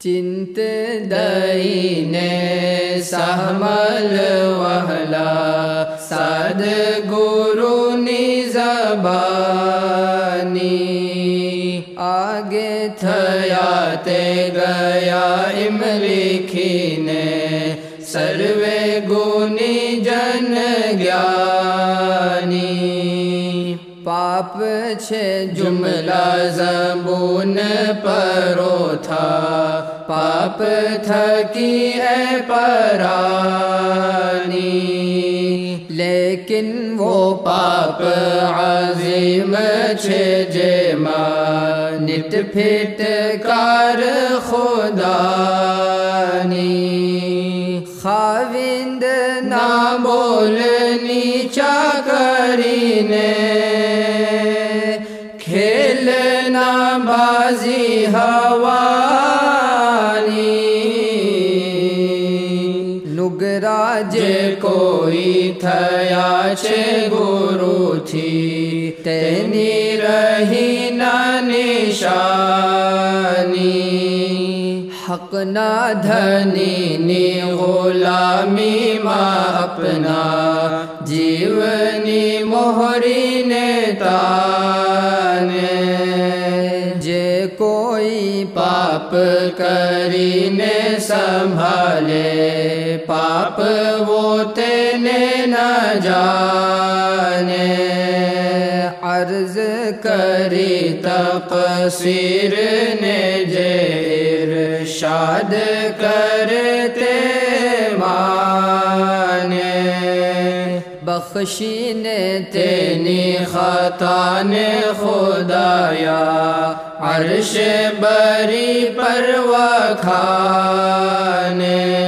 चिन्त दयिने सहमल वहला सद गुरु निजबानी। आगे थया ते गया इमलिखीने सर्वे गुनी जन ज्ञानी। पाप छे जुमला जबून परो پاپ تھکی ہے پرانی، لیکن وہ پاپ عظیم چھ جے نت پھٹ کار خدانی۔ خاوند نہ بولنی چاکرینے کھیلنا بازی ہوا नुगराज कोई थया छे गुरु थी तेनी रही ना निशानी। हक ना धनी नी गुलामी मा अपना जीवनी मोहरी ने ताने जे कोई पाप करीने संभाले पाप वो तेने न जाने। अर्ज करी तपसीर ने जेर शाद करते بخشی نے تینی خطا نے خدایا عرش بری پروا کھا۔